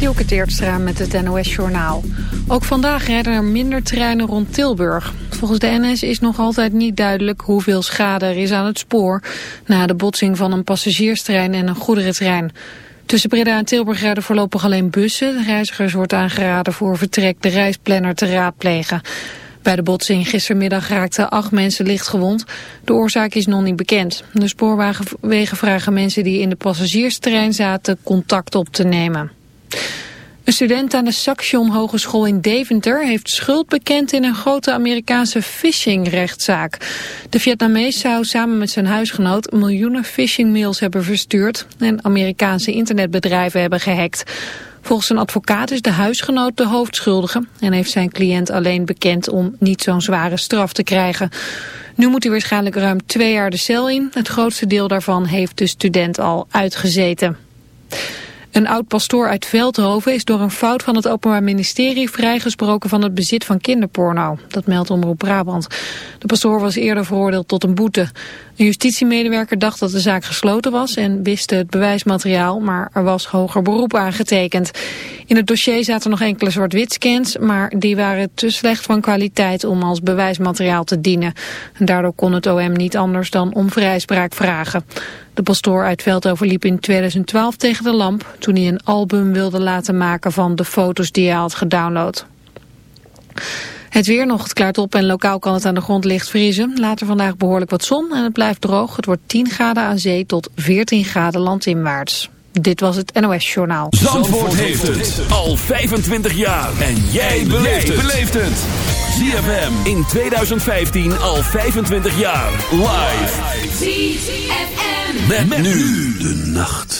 Dielke Teertstra met het NOS-journaal. Ook vandaag rijden er minder treinen rond Tilburg. Volgens de NS is nog altijd niet duidelijk hoeveel schade er is aan het spoor... na de botsing van een passagierstrein en een goederentrein. Tussen Breda en Tilburg rijden voorlopig alleen bussen. Reizigers wordt aangeraden voor vertrek de reisplanner te raadplegen. Bij de botsing gistermiddag raakten acht mensen licht gewond. De oorzaak is nog niet bekend. De spoorwegen vragen mensen die in de passagierstrein zaten contact op te nemen. Een student aan de Saxion Hogeschool in Deventer heeft schuld bekend in een grote Amerikaanse phishing-rechtszaak. De Vietnamees zou samen met zijn huisgenoot miljoenen phishing-mails hebben verstuurd en Amerikaanse internetbedrijven hebben gehackt. Volgens een advocaat is de huisgenoot de hoofdschuldige en heeft zijn cliënt alleen bekend om niet zo'n zware straf te krijgen. Nu moet hij waarschijnlijk ruim twee jaar de cel in. Het grootste deel daarvan heeft de student al uitgezeten. Een oud-pastoor uit Veldhoven is door een fout van het Openbaar Ministerie vrijgesproken van het bezit van kinderporno. Dat meldt Omroep Brabant. De pastoor was eerder veroordeeld tot een boete. Een justitiemedewerker dacht dat de zaak gesloten was en wist het bewijsmateriaal, maar er was hoger beroep aangetekend. In het dossier zaten nog enkele zwart-wit scans, maar die waren te slecht van kwaliteit om als bewijsmateriaal te dienen. En daardoor kon het OM niet anders dan om vrijspraak vragen. De pastoor uit Veldhoven liep in 2012 tegen de lamp toen hij een album wilde laten maken van de foto's die hij had gedownload. Het weer nog, het klaart op en lokaal kan het aan de grond licht vriezen. Later vandaag behoorlijk wat zon en het blijft droog. Het wordt 10 graden aan zee tot 14 graden landinwaarts. Dit was het NOS Journaal. Zandvoort, Zandvoort heeft het al 25 jaar. En jij beleeft het. ZFM in 2015 al 25 jaar. Live. ZFM. Met, nu de nacht.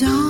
dawn.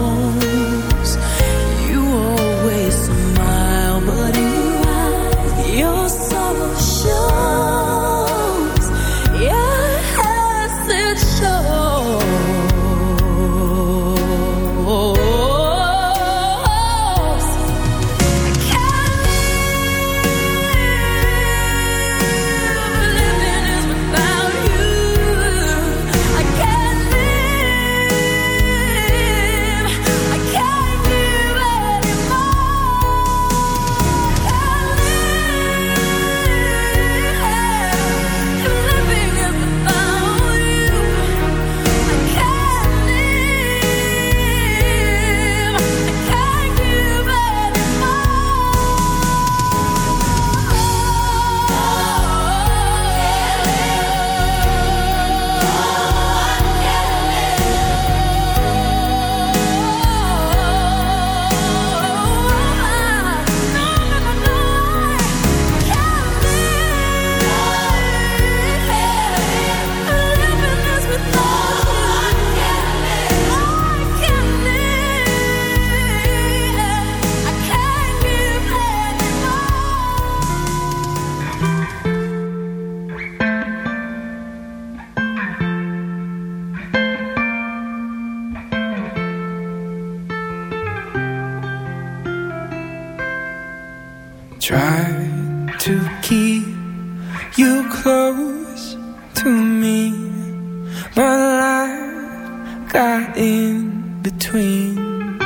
but life got in between.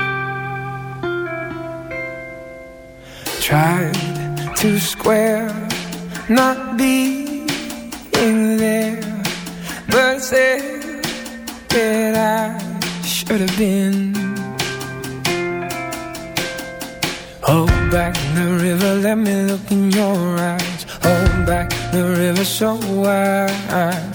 Tried to square not being there, but said that I should have been. Hold back the river, let me look in your eyes. Hold back the river so wide.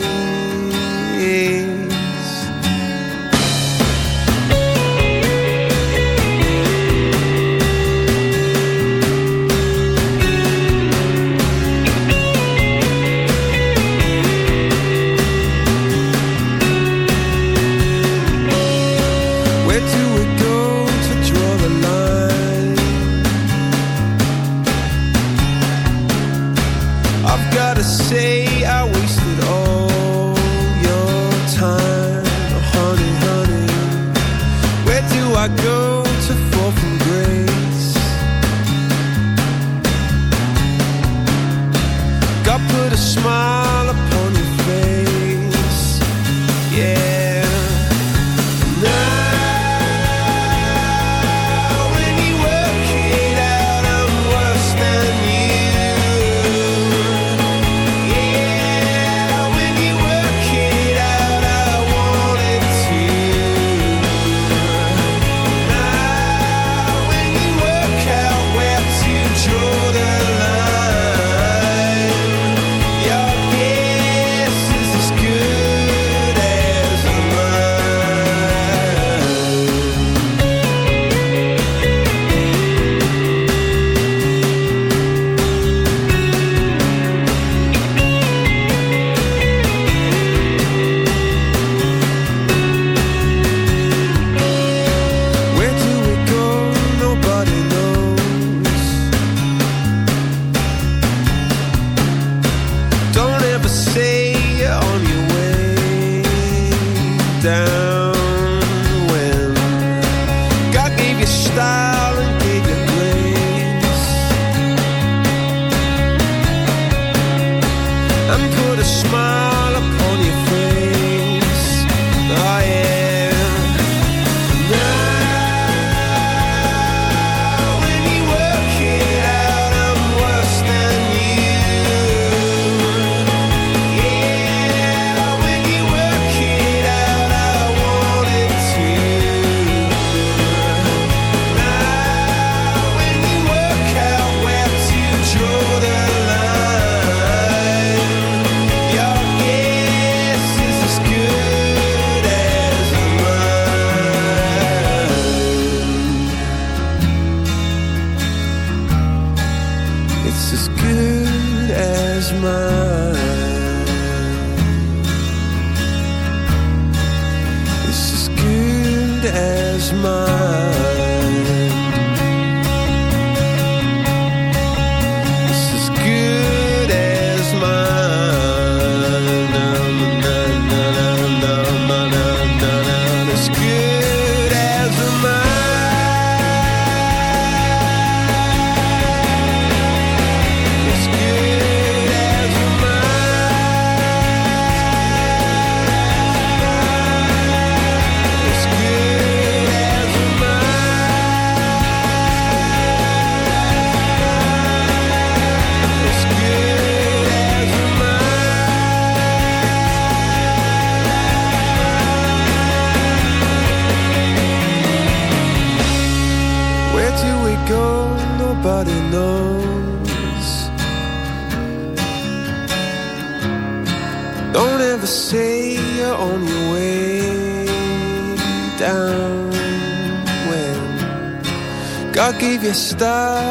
You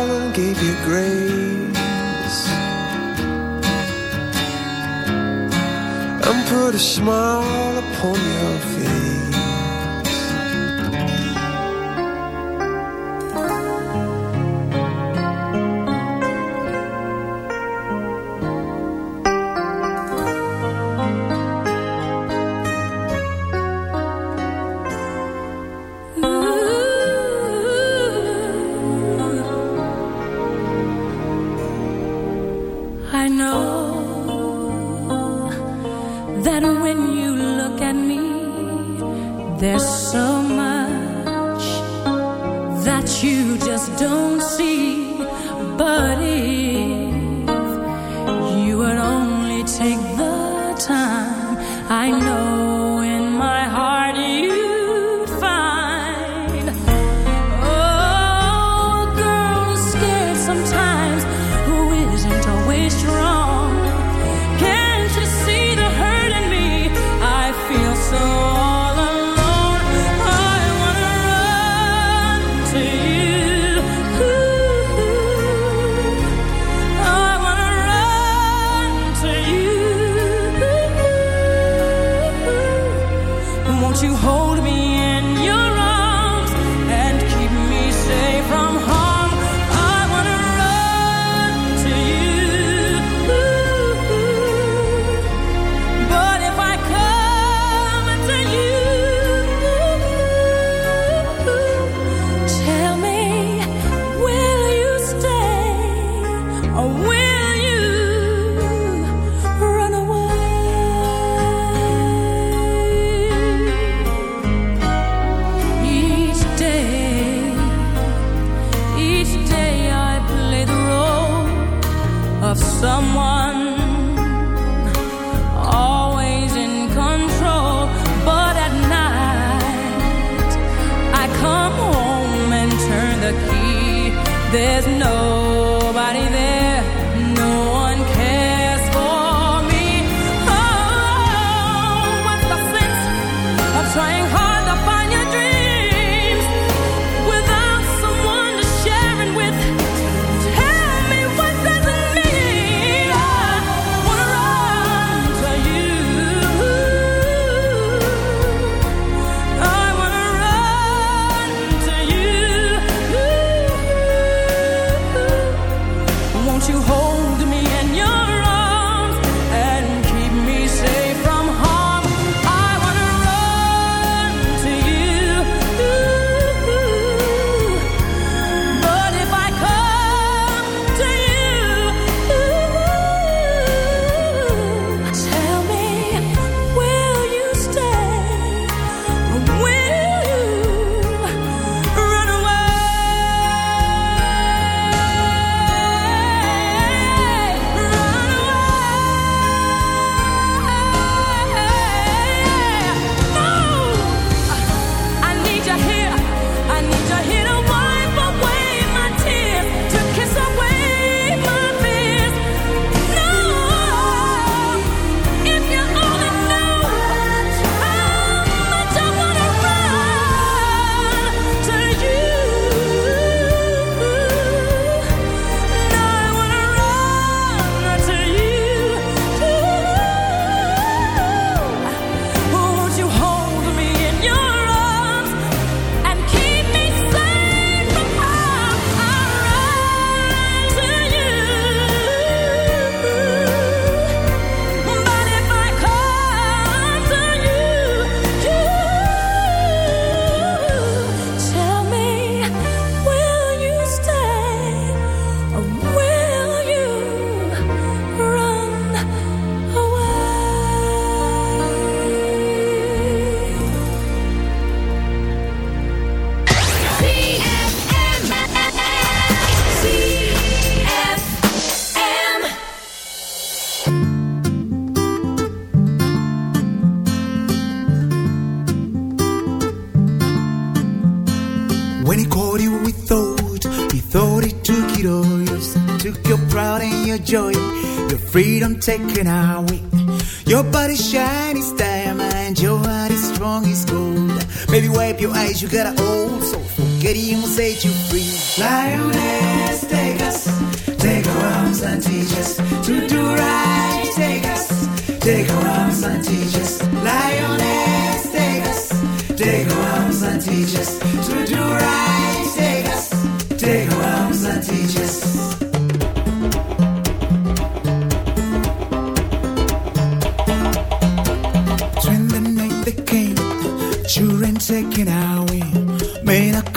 freedom taken away. Your body shine is diamond, your heart is strong as gold. Baby, wipe your eyes, you got an old soul. Forget it will set you free. Lioness, take us, take our arms and teach us to do right. Take us, take our arms and teach us. Lioness, take us, take our arms and teach us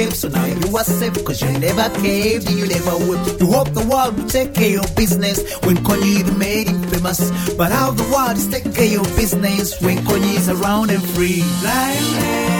Escape, so now you are safe, cause you never caved and you never would. You hope the world will take care of business when Kanye even made him famous. But how the world is taking care of business when Kanye is around and free. Lioness,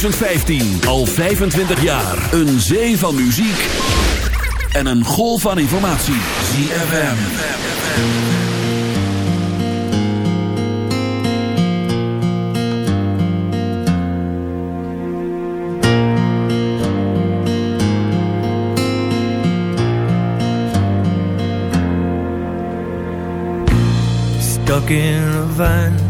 2015, al 25 jaar. Een zee van muziek en een golf van informatie. ZFM. Stuck in a van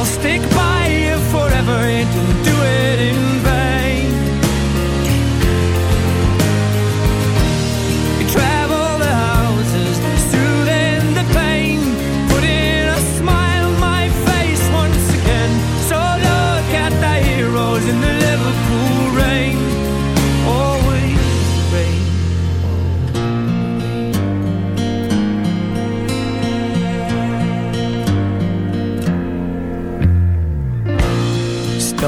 I'll stick by you forever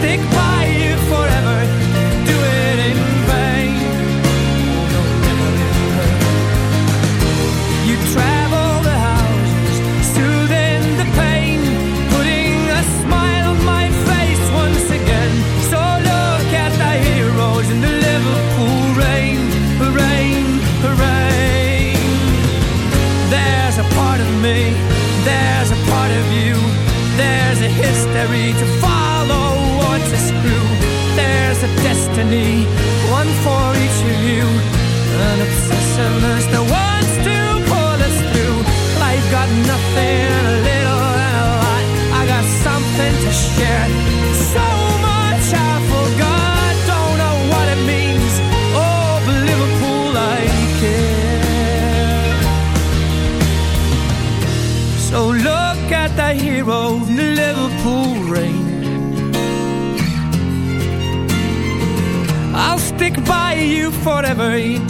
Stick by There's a destiny, one for each of you, an obsessiveness that wants forever. He